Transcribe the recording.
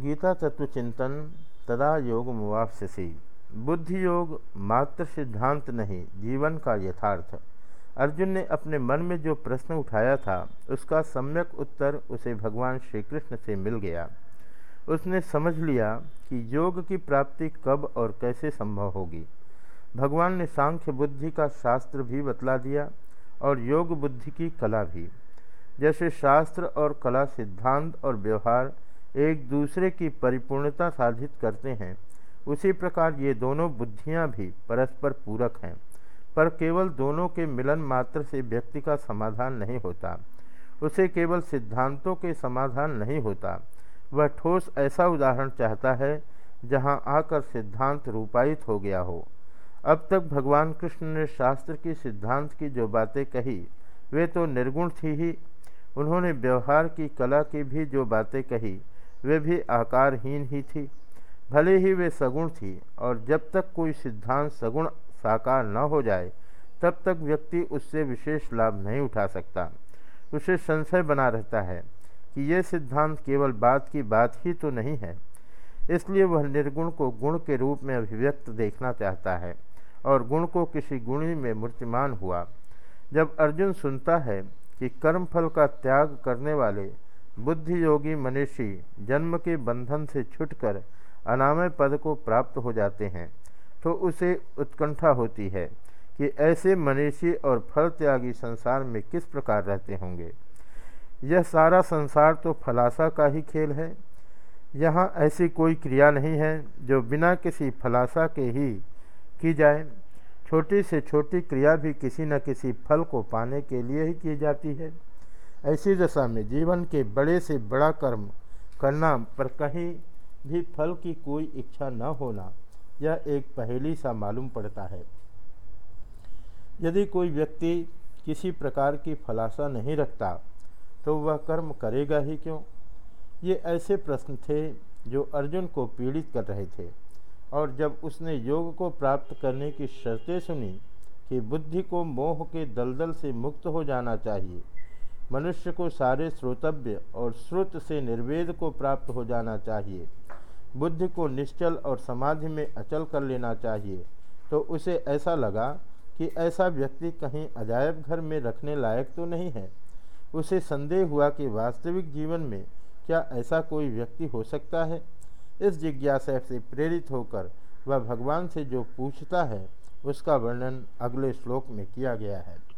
गीता तत्व चिंतन तदा योग मुआवसी बुद्धि योग मात्र सिद्धांत नहीं, जीवन का यथार्थ। अर्जुन ने अपने मन में जो प्रश्न उठाया था, उसका सम्यक उत्तर उसे भगवान श्री कृष्ण से मिल गया। उसने समझ लिया कि योग की प्राप्ति कब और कैसे संभव होगी। भगवान ने सांख्य बुद्धि का शास्त्र भी बतला दिया और योग बुद्धि की कला भी। जैसे शास्त्र और कला सिद्धांत और व्यवहार एक दूसरे की परिपूर्णता साधित करते हैं। उसी प्रकार ये दोनों बुद्धियाँ भी परस्पर पूरक हैं, पर केवल दोनों के मिलन मात्र से व्यक्ति का समाधान नहीं होता। उसे केवल सिद्धांतों के समाधान नहीं होता। वह ठोस ऐसा उदाहरण चाहता है, जहाँ आकर सिद्धांत रूपायित हो गया हो। अब तक भगवान कृष्ण ने शास्त्र की सिद्धांत की जो बातें कही, वे तो निर्गुण थी ही। उन्होंने व्यवहार की कला की भी जो बातें कही वे भी आकारहीन ही थी। भले ही वे सगुण थी और जब तक कोई सिद्धांत सगुण साकार न हो जाए, तब तक व्यक्ति उससे विशेष लाभ नहीं उठा सकता। उसे संशय बना रहता है कि ये सिद्धांत केवल बात की बात ही तो नहीं है। इसलिए वह निर्गुण को गुण के रूप में अभिव्यक्त देखना चाहता है और गुण को किसी गुणी में मूर्तिमान हुआ। जब अर्जुन सुनता है कि कर्मफल का त्याग करने वाले बुद्धि योगी मनुष्य जन्म के बंधन से छुटकर अनामय पद को प्राप्त हो जाते हैं तो उसे उत्कंठा होती है कि ऐसे मनुष्य और फल त्यागी संसार में किस प्रकार रहते होंगे। यह सारा संसार तो फलासा का ही खेल है। यहाँ ऐसी कोई क्रिया नहीं है जो बिना किसी फलासा के ही की जाए। छोटी से छोटी क्रिया भी किसी न किसी फल को पाने के लिए ही की जाती है। ऐसी दशा में जीवन के बड़े से बड़ा कर्म करना पर कहीं भी फल की कोई इच्छा न होना, यह एक पहेली सा मालूम पड़ता है। यदि कोई व्यक्ति किसी प्रकार की फलासा नहीं रखता तो वह कर्म करेगा ही क्यों? ये ऐसे प्रश्न थे जो अर्जुन को पीड़ित कर रहे थे, और जब उसने योग को प्राप्त करने की शर्तें सुनी कि बुद्धि को मोह के दलदल से मुक्त हो जाना चाहिए मनुष्य को सारे श्रोतव्य और श्रुत से निर्वेद को प्राप्त हो जाना चाहिए। बुद्धि को निश्चल और समाधि में अचल कर लेना चाहिए। तो उसे ऐसा लगा कि ऐसा व्यक्ति कहीं अजायब घर में रखने लायक तो नहीं है। उसे संदेह हुआ कि वास्तविक जीवन में क्या ऐसा कोई व्यक्ति हो सकता है? इस जिज्ञासा से प्रेरित होकर वह भगवान से जो पूछता है, उसका वर्णन अगले श्लोक में किया गया है।